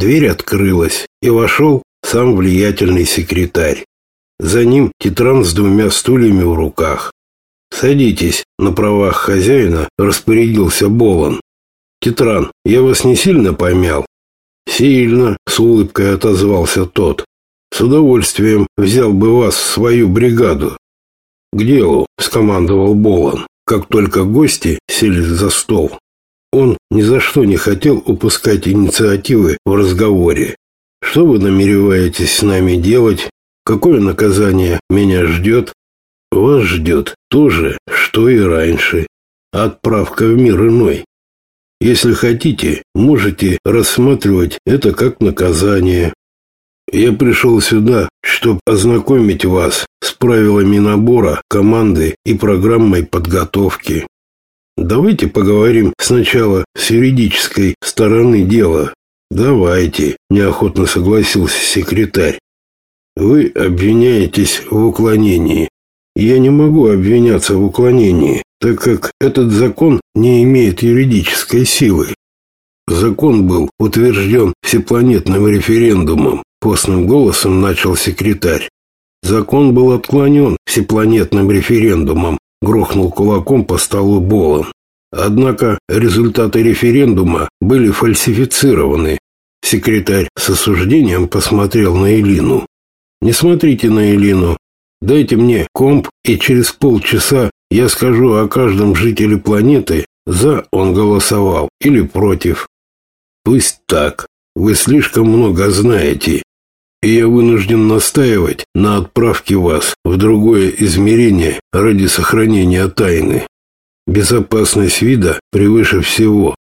Дверь открылась, и вошел сам влиятельный секретарь. За ним Титран с двумя стульями в руках. «Садитесь», — на правах хозяина распорядился Болон. «Титран, я вас не сильно помял?» «Сильно», — с улыбкой отозвался тот. «С удовольствием взял бы вас в свою бригаду». «К делу», — скомандовал Болон, как только гости сели за стол. Он ни за что не хотел упускать инициативы в разговоре. «Что вы намереваетесь с нами делать? Какое наказание меня ждет?» «Вас ждет то же, что и раньше. Отправка в мир иной. Если хотите, можете рассматривать это как наказание. Я пришел сюда, чтобы ознакомить вас с правилами набора, команды и программой подготовки. Давайте поговорим сначала с юридической стороны дела. Давайте, неохотно согласился секретарь. Вы обвиняетесь в уклонении. Я не могу обвиняться в уклонении, так как этот закон не имеет юридической силы. Закон был утвержден всепланетным референдумом, постным голосом начал секретарь. Закон был отклонен всепланетным референдумом, грохнул кулаком по столу Болон. Однако результаты референдума были фальсифицированы. Секретарь с осуждением посмотрел на Элину. «Не смотрите на Элину. Дайте мне комп, и через полчаса я скажу о каждом жителе планеты, за он голосовал или против. Пусть так. Вы слишком много знаете и я вынужден настаивать на отправке вас в другое измерение ради сохранения тайны. Безопасность вида превыше всего.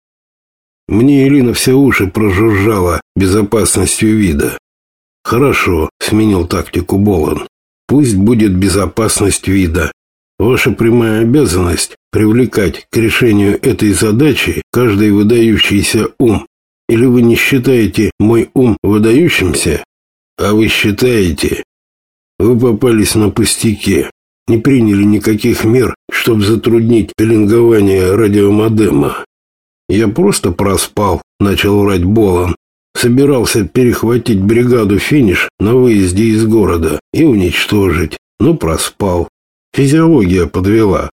Мне Ирина все уши прожужжала безопасностью вида. Хорошо, сменил тактику Болон. Пусть будет безопасность вида. Ваша прямая обязанность привлекать к решению этой задачи каждый выдающийся ум. Или вы не считаете мой ум выдающимся? А вы считаете, вы попались на пустяке, не приняли никаких мер, чтобы затруднить пеленгование радиомодема. Я просто проспал, начал врать Болон. Собирался перехватить бригаду «Финиш» на выезде из города и уничтожить, но проспал. Физиология подвела.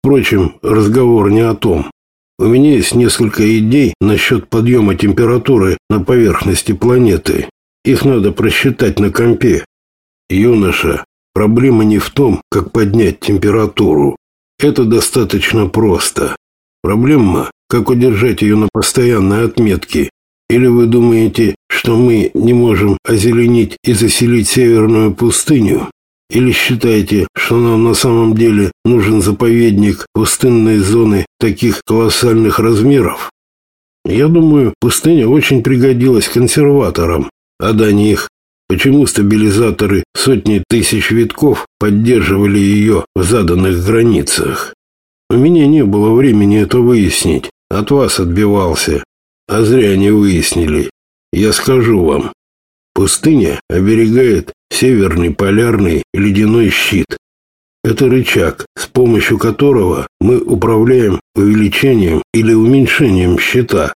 Впрочем, разговор не о том. У меня есть несколько идей насчет подъема температуры на поверхности планеты. Их надо просчитать на компе. Юноша, проблема не в том, как поднять температуру. Это достаточно просто. Проблема, как удержать ее на постоянной отметке. Или вы думаете, что мы не можем озеленить и заселить северную пустыню? Или считаете, что нам на самом деле нужен заповедник пустынной зоны таких колоссальных размеров? Я думаю, пустыня очень пригодилась консерваторам, а до них почему стабилизаторы сотни тысяч витков поддерживали ее в заданных границах. У меня не было времени это выяснить, от вас отбивался, а зря не выяснили. Я скажу вам, пустыня оберегает северный полярный ледяной щит. Это рычаг, с помощью которого мы управляем увеличением или уменьшением щита.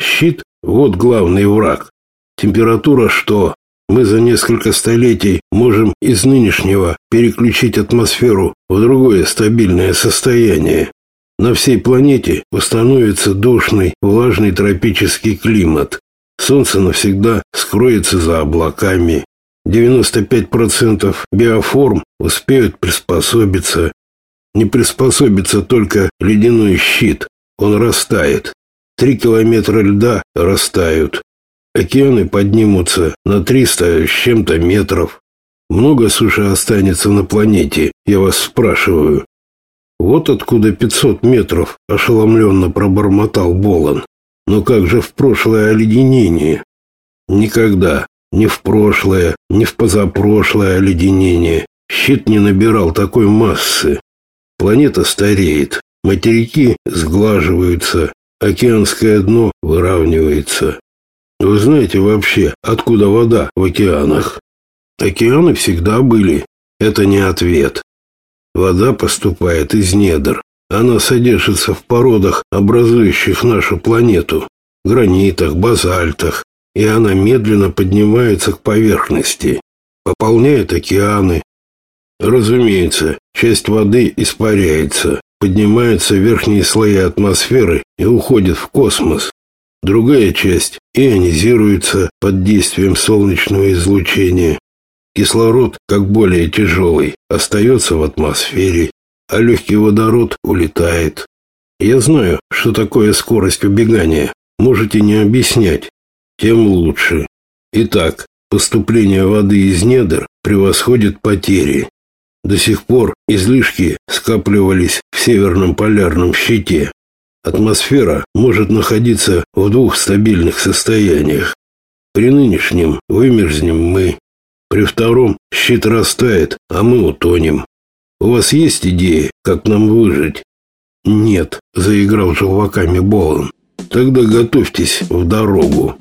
Щит – вот главный враг. Температура что? Мы за несколько столетий можем из нынешнего переключить атмосферу в другое стабильное состояние. На всей планете установится душный, влажный тропический климат. Солнце навсегда скроется за облаками. 95% биоформ успеют приспособиться. Не приспособится только ледяной щит. Он растает. Три километра льда растают. Океаны поднимутся на 300 с чем-то метров. Много суши останется на планете, я вас спрашиваю. Вот откуда 500 метров, ошеломленно пробормотал Болон. Но как же в прошлое оледенение? Никогда, ни в прошлое, ни в позапрошлое оледенение щит не набирал такой массы. Планета стареет, материки сглаживаются, океанское дно выравнивается. Вы знаете вообще, откуда вода в океанах? Океаны всегда были. Это не ответ. Вода поступает из недр. Она содержится в породах, образующих нашу планету. Гранитах, базальтах, и она медленно поднимается к поверхности, пополняет океаны. Разумеется, часть воды испаряется, поднимаются верхние слои атмосферы и уходит в космос. Другая часть ионизируется под действием солнечного излучения. Кислород, как более тяжелый, остается в атмосфере, а легкий водород улетает. Я знаю, что такое скорость убегания. Можете не объяснять. Тем лучше. Итак, поступление воды из недр превосходит потери. До сих пор излишки скапливались в северном полярном щите. Атмосфера может находиться в двух стабильных состояниях. При нынешнем вымерзнем мы. При втором щит растает, а мы утонем. У вас есть идеи, как нам выжить? Нет, заиграл желваками Болон. Тогда готовьтесь в дорогу.